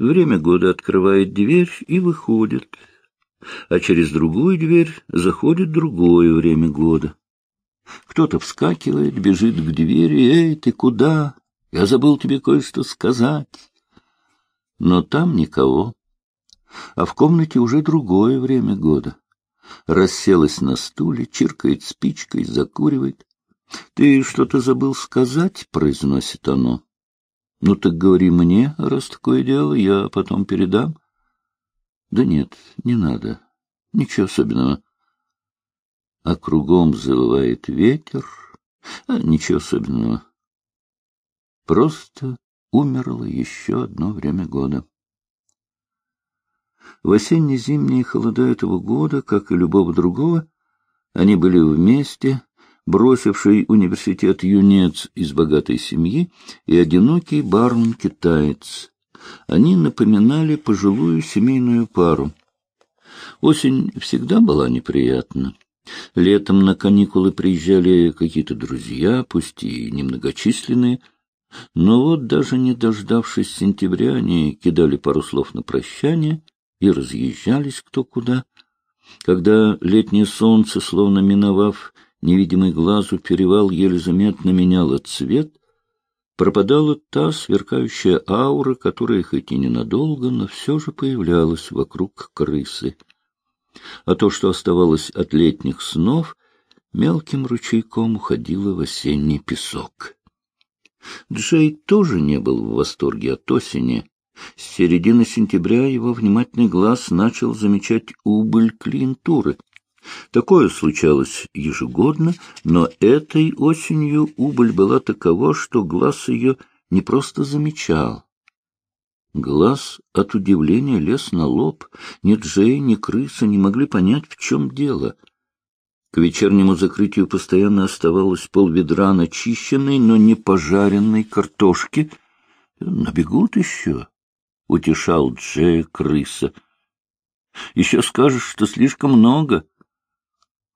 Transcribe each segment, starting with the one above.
Время года открывает дверь и выходит, а через другую дверь заходит другое время года. Кто-то вскакивает, бежит к двери. «Эй, ты куда? Я забыл тебе кое-что сказать». Но там никого. А в комнате уже другое время года. Расселась на стуле, чиркает спичкой, закуривает. — Ты что-то забыл сказать? — произносит оно. — Ну так говори мне, раз такое дело, я потом передам. — Да нет, не надо. Ничего особенного. А кругом завывает ветер. А ничего особенного. Просто умерло еще одно время года. В осенне-зимние холода этого года, как и любого другого, они были вместе, бросивший университет юнец из богатой семьи и одинокий барон-китаец. Они напоминали пожилую семейную пару. Осень всегда была неприятна. Летом на каникулы приезжали какие-то друзья, пусть и немногочисленные, но вот даже не дождавшись сентября, они кидали пару слов на прощание и разъезжались кто куда. Когда летнее солнце, словно миновав невидимый глазу перевал, еле заметно меняло цвет, пропадала та сверкающая аура, которая хоть и ненадолго, но все же появлялась вокруг крысы. А то, что оставалось от летних снов, мелким ручейком уходило в осенний песок. Джей тоже не был в восторге от осени. С середины сентября его внимательный глаз начал замечать убыль клиентуры. Такое случалось ежегодно, но этой осенью убыль была такова, что глаз ее не просто замечал. Глаз от удивления лез на лоб. Ни Джей, ни крыса не могли понять, в чем дело — к вечернему закрытию постоянно оставалось полведра начищенной, но не пожаренной картошки. — Набегут еще, — утешал Джея крыса. — Еще скажешь, что слишком много. —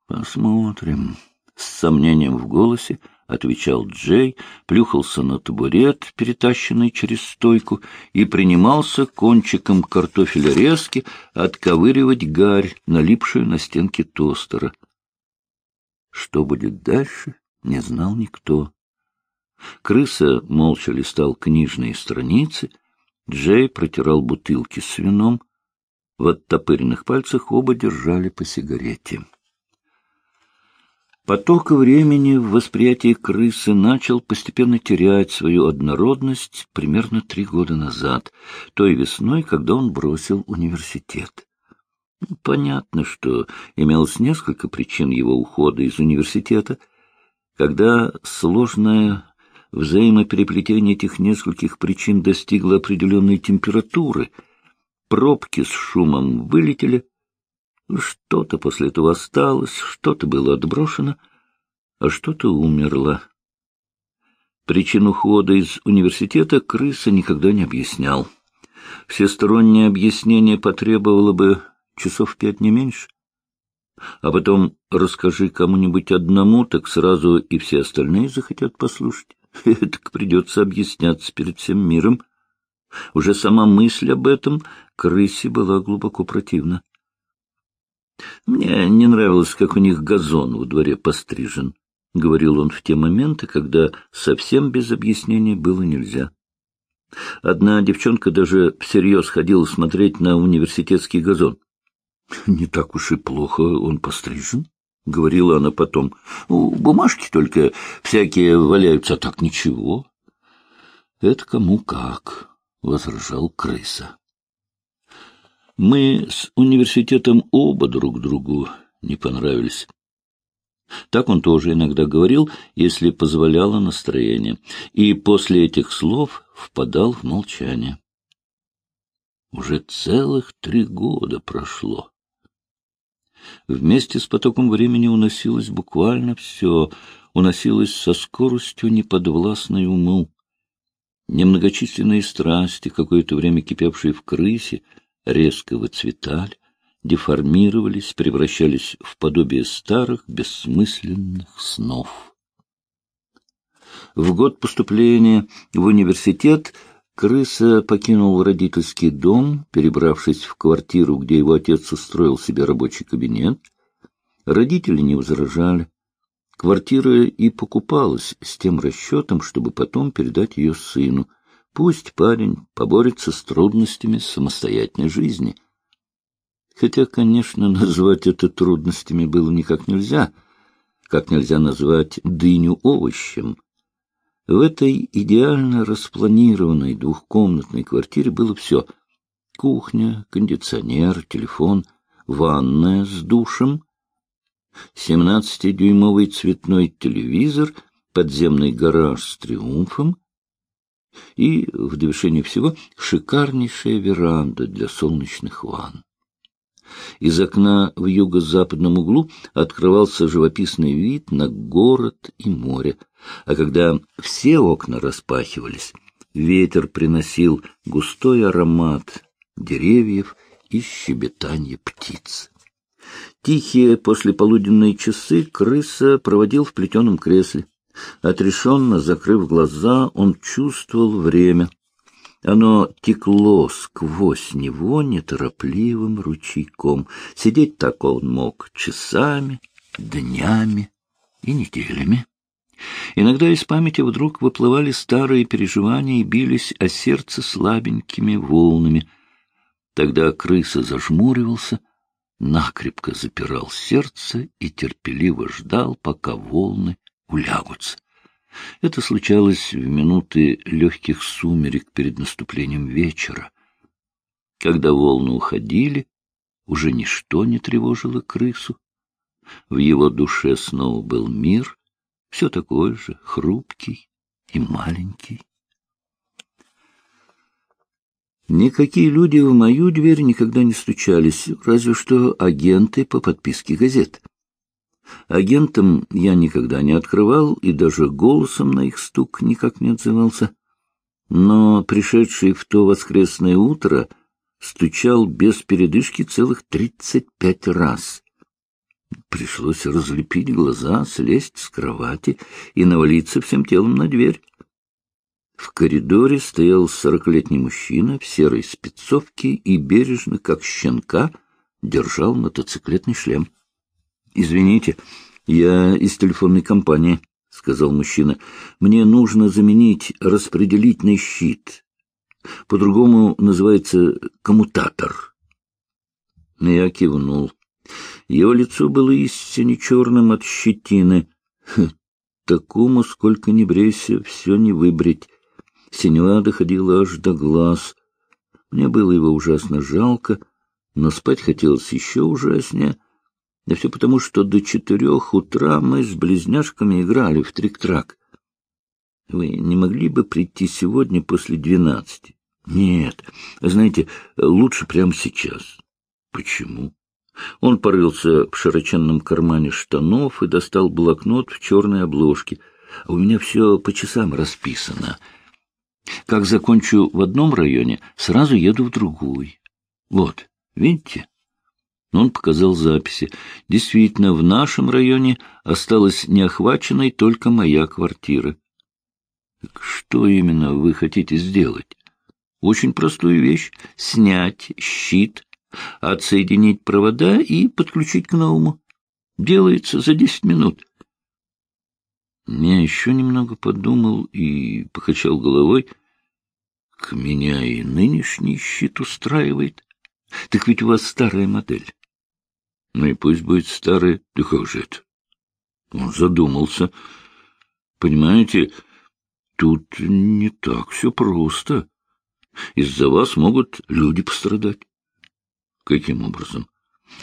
Посмотрим. С сомнением в голосе отвечал Джей, плюхался на табурет, перетащенный через стойку, и принимался кончиком картофеля резки отковыривать гарь, налипшую на стенки тостера. Что будет дальше, не знал никто. Крыса молча листал книжные страницы, Джей протирал бутылки с вином. В оттопыренных пальцах оба держали по сигарете. Поток времени в восприятии крысы начал постепенно терять свою однородность примерно три года назад, той весной, когда он бросил университет. Понятно, что имелось несколько причин его ухода из университета. Когда сложное взаимопереплетение этих нескольких причин достигло определенной температуры, пробки с шумом вылетели, что-то после этого осталось, что-то было отброшено, а что-то умерло. Причину ухода из университета крыса никогда не объяснял. Всестороннее объяснение потребовало бы часов пять не меньше. А потом расскажи кому-нибудь одному, так сразу и все остальные захотят послушать. Так придется объясняться перед всем миром. Уже сама мысль об этом крысе была глубоко противна. Мне не нравилось, как у них газон во дворе пострижен, — говорил он в те моменты, когда совсем без объяснений было нельзя. Одна девчонка даже всерьез ходила смотреть на университетский газон. — Не так уж и плохо он пострижен, — говорила она потом. — Бумажки только всякие валяются, а так ничего. — Это кому как, — возражал крыса. Мы с университетом оба друг другу не понравились. Так он тоже иногда говорил, если позволяло настроение, и после этих слов впадал в молчание. Уже целых три года прошло. Вместе с потоком времени уносилось буквально все, уносилось со скоростью неподвластной уму. Немногочисленные страсти, какое-то время кипевшие в крысе, резко выцветали, деформировались, превращались в подобие старых бессмысленных снов. В год поступления в университет Крыса покинул родительский дом, перебравшись в квартиру, где его отец устроил себе рабочий кабинет. Родители не возражали. Квартира и покупалась с тем расчетом, чтобы потом передать ее сыну. Пусть парень поборется с трудностями самостоятельной жизни. Хотя, конечно, назвать это трудностями было никак нельзя, как нельзя назвать дыню овощем. В этой идеально распланированной двухкомнатной квартире было все — кухня, кондиционер, телефон, ванная с душем, семнадцатидюймовый цветной телевизор, подземный гараж с триумфом и, в довершение всего, шикарнейшая веранда для солнечных ванн. Из окна в юго-западном углу открывался живописный вид на город и море, а когда все окна распахивались, ветер приносил густой аромат деревьев и щебетанье птиц. Тихие послеполуденные часы крыса проводил в плетеном кресле. Отрешенно закрыв глаза, он чувствовал время. Оно текло сквозь него неторопливым ручейком. Сидеть так он мог часами, днями и неделями. Иногда из памяти вдруг выплывали старые переживания и бились о сердце слабенькими волнами. Тогда крыса зажмуривался — накрепко запирал сердце и терпеливо ждал, пока волны улягутся. Это случалось в минуты легких сумерек перед наступлением вечера. Когда волны уходили, уже ничто не тревожило крысу. В его душе снова был мир, все такой же, хрупкий и маленький. Никакие люди в мою дверь никогда не стучались, разве что агенты по подписке газет. Агентам я никогда не открывал и даже голосом на их стук никак не отзывался. Но пришедший в то воскресное утро стучал без передышки целых тридцать пять раз. Пришлось разлепить глаза, слезть с кровати и навалиться всем телом на дверь. В коридоре стоял сорокалетний мужчина в серой спецовке и бережно, как щенка, держал мотоциклетный шлем. — Извините, я из телефонной компании, — сказал мужчина. — Мне нужно заменить распределительный щит. По-другому называется коммутатор. Я кивнул. Его лицо было истинно черным от щетины. Такому, сколько ни брейся, все не выбрить. Синева доходила аж до глаз. Мне было его ужасно жалко, но спать хотелось еще ужаснее. Да все потому, что до четырех утра мы с близняшками играли в трик-трак. Вы не могли бы прийти сегодня после двенадцати? Нет, знаете, лучше прямо сейчас. Почему? Он порылся в широченном кармане штанов и достал блокнот в черной обложке. У меня все по часам расписано — как закончу в одном районе, сразу еду в другой. Вот, видите? Он показал записи. Действительно, в нашем районе осталась неохваченной только моя квартира. Что именно вы хотите сделать? Очень простую вещь — снять щит, отсоединить провода и подключить к новому. Делается за десять минут. Я еще немного подумал и покачал головой. К меня и нынешний щит устраивает. Так ведь у вас старая модель. Ну и пусть будет старая. Да как же это? Он задумался. Понимаете, тут не так все просто. Из-за вас могут люди пострадать. Каким образом?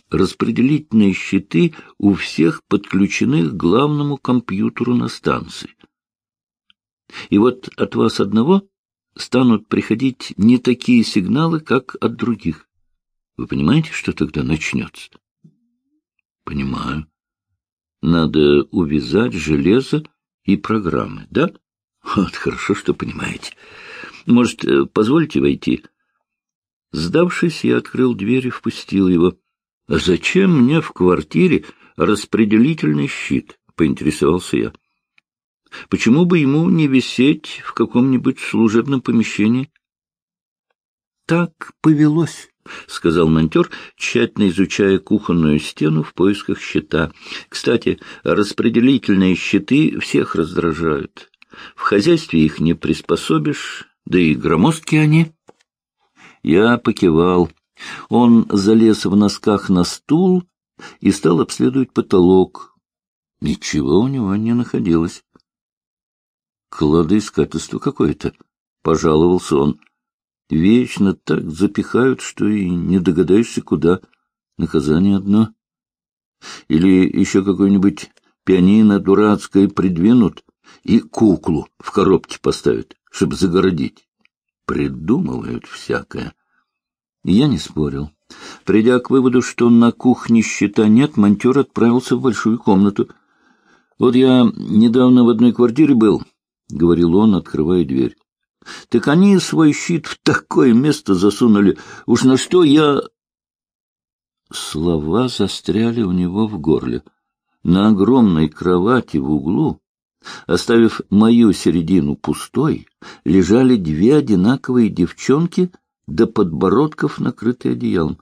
распределительные щиты у всех подключены к главному компьютеру на станции. И вот от вас одного станут приходить не такие сигналы, как от других. Вы понимаете, что тогда начнется? Понимаю. Надо увязать железо и программы, да? Вот, хорошо, что понимаете. Может, э, позвольте войти? Сдавшись, я открыл дверь и впустил его. А зачем мне в квартире распределительный щит? — поинтересовался я. Почему бы ему не висеть в каком-нибудь служебном помещении? так повелось, — сказал монтер, тщательно изучая кухонную стену в поисках щита. Кстати, распределительные щиты всех раздражают. В хозяйстве их не приспособишь, да и громоздкие они. Я покивал. Он залез в носках на стул и стал обследовать потолок. Ничего у него не находилось. Кладоискательство какое-то, — пожаловался он. Вечно так запихают, что и не догадаешься, куда. Наказание одно. Или еще какой-нибудь пианино дурацкое придвинут и куклу в коробке поставят, чтобы загородить. Придумывают всякое. Я не спорил. Придя к выводу, что на кухне счета нет, монтер отправился в большую комнату. «Вот я недавно в одной квартире был», — говорил он, открывая дверь. Так они свой щит в такое место засунули. Уж на что я... Слова застряли у него в горле. На огромной кровати в углу, оставив мою середину пустой, лежали две одинаковые девчонки до подбородков, накрытые одеялом.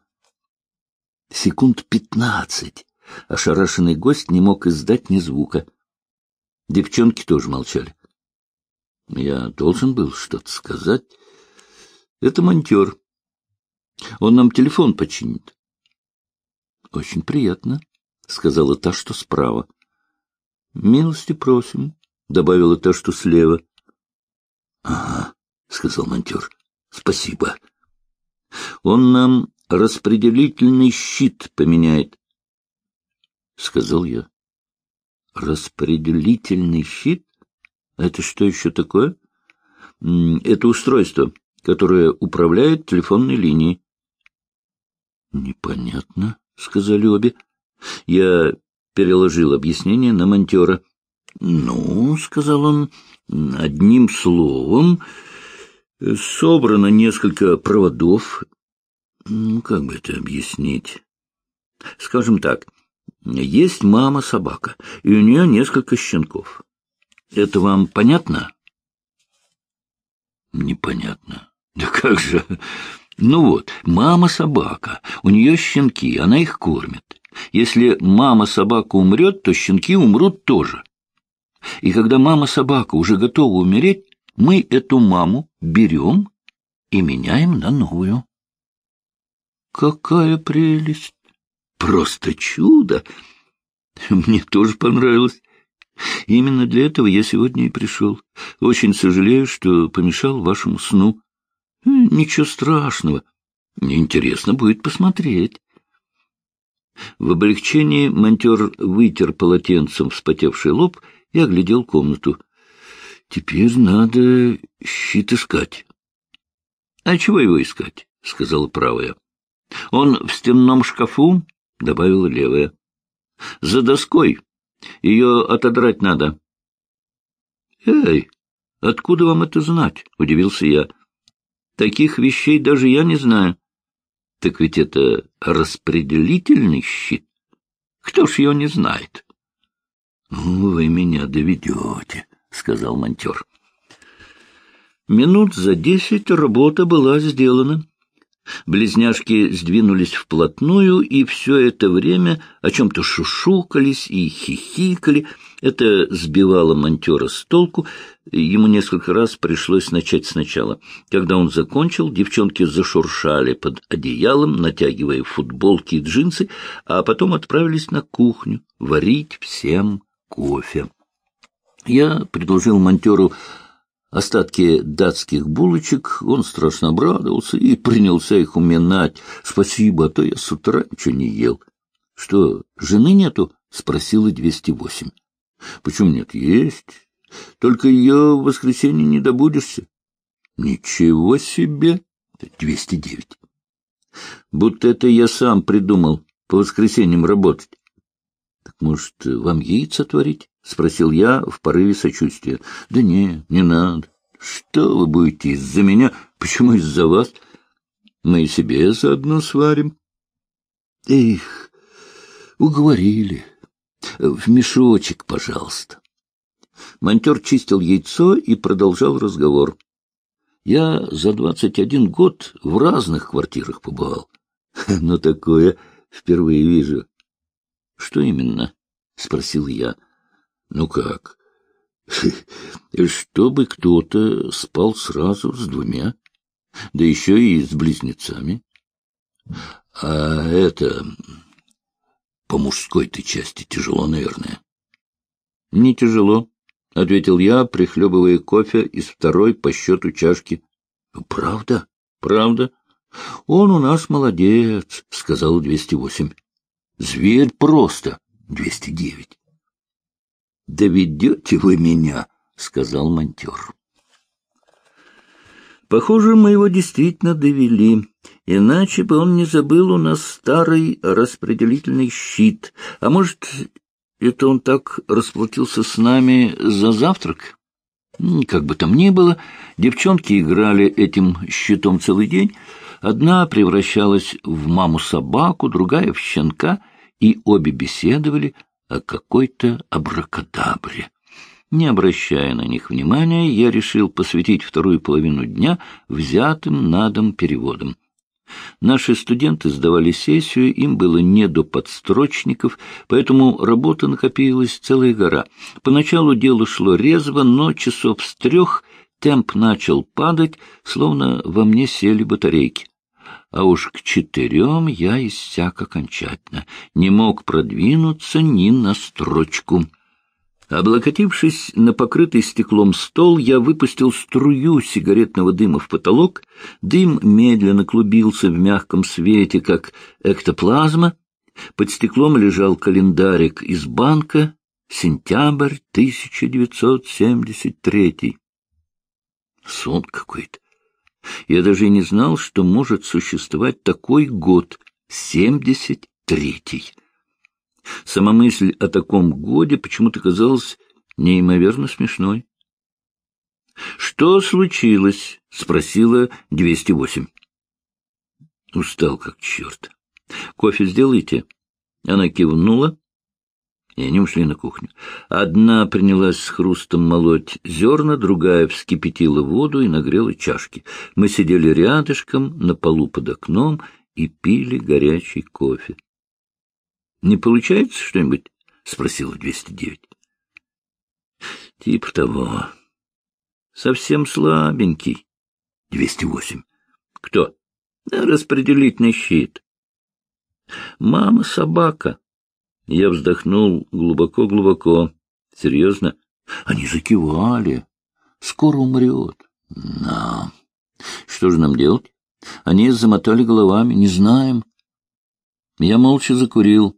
Секунд пятнадцать ошарашенный гость не мог издать ни звука. Девчонки тоже молчали. Я должен был что-то сказать. Это монтер. Он нам телефон починит. — Очень приятно, — сказала та, что справа. — Милости просим, — добавила та, что слева. — Ага, — сказал монтер. — Спасибо. Он нам распределительный щит поменяет, — сказал я. — Распределительный щит? Это что еще такое? Это устройство, которое управляет телефонной линией. Непонятно, сказали обе. Я переложил объяснение на монтера. Ну, сказал он, одним словом, собрано несколько проводов. Ну, как бы это объяснить? Скажем так, есть мама-собака, и у нее несколько щенков. Это вам понятно? Непонятно. Да как же? Ну вот, мама-собака, у нее щенки, она их кормит. Если мама-собака умрет, то щенки умрут тоже. И когда мама-собака уже готова умереть, мы эту маму берем и меняем на новую. Какая прелесть! Просто чудо! Мне тоже понравилось. Именно для этого я сегодня и пришел. Очень сожалею, что помешал вашему сну. Э, ничего страшного. Интересно будет посмотреть. В облегчении монтер вытер полотенцем вспотевший лоб и оглядел комнату. Теперь надо щит искать. — А чего его искать? — сказала правая. — Он в стенном шкафу, — добавила левая. — За доской ее отодрать надо. — Эй, откуда вам это знать? — удивился я. — Таких вещей даже я не знаю. — Так ведь это распределительный щит. Кто ж ее не знает? — Ну, вы меня доведете, — сказал монтер. Минут за десять работа была сделана. Близняшки сдвинулись вплотную, и все это время о чем-то шушукались и хихикали. Это сбивало монтера с толку. Ему несколько раз пришлось начать сначала. Когда он закончил, девчонки зашуршали под одеялом, натягивая футболки и джинсы, а потом отправились на кухню варить всем кофе. Я предложил монтеру остатки датских булочек, он страшно обрадовался и принялся их уминать. «Спасибо, а то я с утра ничего не ел». «Что, жены нету?» — спросила 208. «Почему нет? Есть. Только ее в воскресенье не добудешься». «Ничего себе!» «209». «Будто это я сам придумал по воскресеньям работать». «Так, может, вам яйца творить?» — спросил я в порыве сочувствия. — Да не, не надо. Что вы будете из-за меня? Почему из-за вас? Мы и себе заодно сварим. Эх, уговорили. В мешочек, пожалуйста. Монтер чистил яйцо и продолжал разговор. Я за двадцать один год в разных квартирах побывал. Но такое впервые вижу. — Что именно? — спросил я. — Ну как? Чтобы кто-то спал сразу с двумя, да еще и с близнецами. А это по мужской ты части тяжело, наверное. — Не тяжело, — ответил я, прихлебывая кофе из второй по счету чашки. — Правда? — Правда. — Он у нас молодец, — сказал двести восемь. — Зверь просто, двести девять. — Доведете вы меня, — сказал монтер. Похоже, мы его действительно довели, иначе бы он не забыл у нас старый распределительный щит. А может, это он так расплатился с нами за завтрак? Как бы там ни было, девчонки играли этим щитом целый день. Одна превращалась в маму-собаку, другая — в щенка, и обе беседовали о какой-то абракадабре. Не обращая на них внимания, я решил посвятить вторую половину дня взятым на дом переводом. Наши студенты сдавали сессию, им было не до подстрочников, поэтому работа накопилась целая гора. Поначалу дело шло резво, но часов с трех темп начал падать, словно во мне сели батарейки. А уж к четырем я иссяк окончательно, не мог продвинуться ни на строчку. Облокотившись на покрытый стеклом стол, я выпустил струю сигаретного дыма в потолок. Дым медленно клубился в мягком свете, как эктоплазма. Под стеклом лежал календарик из банка, сентябрь 1973. Сон какой-то. Я даже не знал, что может существовать такой год, 73-й. Сама мысль о таком годе почему-то казалась неимоверно смешной. — Что случилось? — спросила 208. Устал как черт. — Кофе сделайте? Она кивнула, и они ушли на кухню. Одна принялась с хрустом молоть зерна, другая вскипятила воду и нагрела чашки. Мы сидели рядышком на полу под окном и пили горячий кофе. — Не получается что-нибудь? — спросила 209. — Тип того. Совсем слабенький. 208. — Кто? — Распределительный щит. — Мама собака. Я вздохнул глубоко-глубоко. Серьезно? Они закивали. Скоро умрет. Да. Что же нам делать? Они замотали головами. Не знаем. Я молча закурил.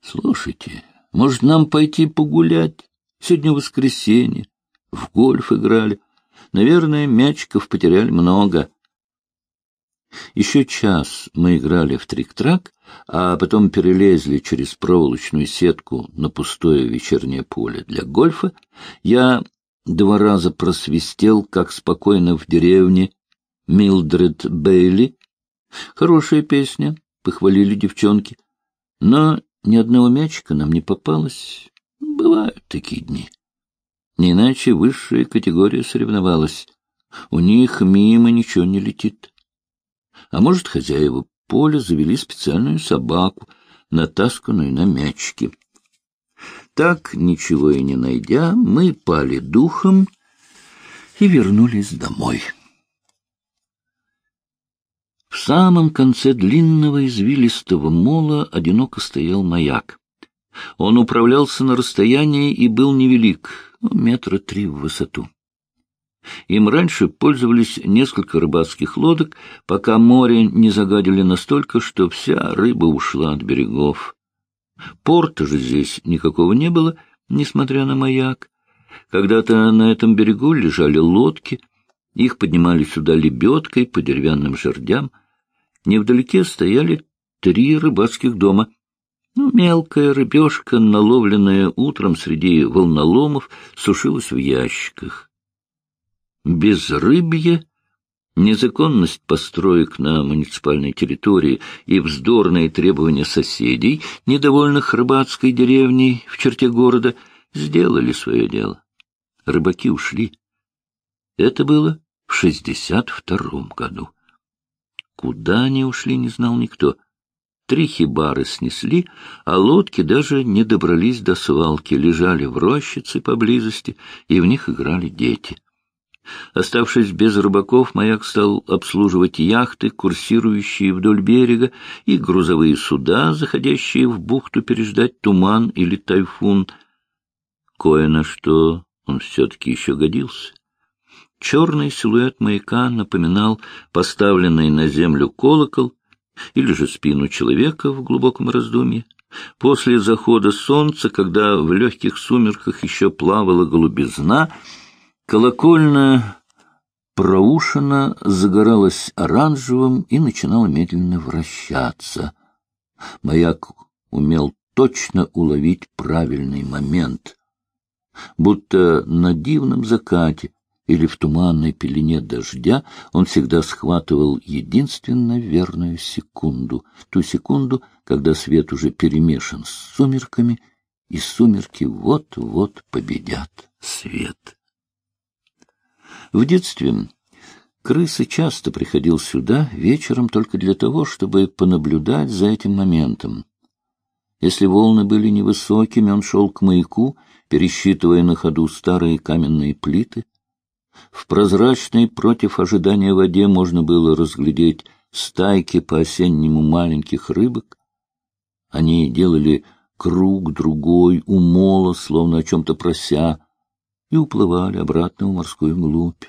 Слушайте, может, нам пойти погулять? Сегодня воскресенье. В гольф играли. Наверное, мячиков потеряли много. Еще час мы играли в трик-трак, а потом перелезли через проволочную сетку на пустое вечернее поле для гольфа. Я два раза просвистел, как спокойно в деревне Милдред Бейли. Хорошая песня, — похвалили девчонки. Но ни одного мячика нам не попалось. Бывают такие дни. Не иначе высшая категория соревновалась. У них мимо ничего не летит. А может, хозяева поля завели специальную собаку, натасканную на мячики. Так, ничего и не найдя, мы пали духом и вернулись домой. В самом конце длинного извилистого мола одиноко стоял маяк. Он управлялся на расстоянии и был невелик, ну, метра три в высоту. Им раньше пользовались несколько рыбацких лодок, пока море не загадили настолько, что вся рыба ушла от берегов. Порта же здесь никакого не было, несмотря на маяк. Когда-то на этом берегу лежали лодки, их поднимали сюда лебедкой по деревянным жердям. Невдалеке стояли три рыбацких дома. Ну, мелкая рыбешка, наловленная утром среди волноломов, сушилась в ящиках. Безрыбье, незаконность построек на муниципальной территории и вздорные требования соседей, недовольных рыбацкой деревней в черте города, сделали свое дело. Рыбаки ушли. Это было в шестьдесят втором году. Куда они ушли, не знал никто. Три хибары снесли, а лодки даже не добрались до свалки, лежали в рощице поблизости, и в них играли дети. Оставшись без рыбаков, маяк стал обслуживать яхты, курсирующие вдоль берега, и грузовые суда, заходящие в бухту переждать туман или тайфун. Кое на что он все-таки еще годился. Черный силуэт маяка напоминал поставленный на землю колокол или же спину человека в глубоком раздумье. После захода солнца, когда в легких сумерках еще плавала голубизна, колокольная проушина загоралась оранжевым и начинала медленно вращаться. Маяк умел точно уловить правильный момент. Будто на дивном закате или в туманной пелене дождя он всегда схватывал единственно верную секунду, ту секунду, когда свет уже перемешан с сумерками, и сумерки вот-вот победят свет. В детстве крысы часто приходил сюда вечером только для того, чтобы понаблюдать за этим моментом. Если волны были невысокими, он шел к маяку, пересчитывая на ходу старые каменные плиты — в прозрачной против ожидания воде можно было разглядеть стайки по-осеннему маленьких рыбок. Они делали круг другой у мола, словно о чем-то прося, и уплывали обратно в морскую глубь.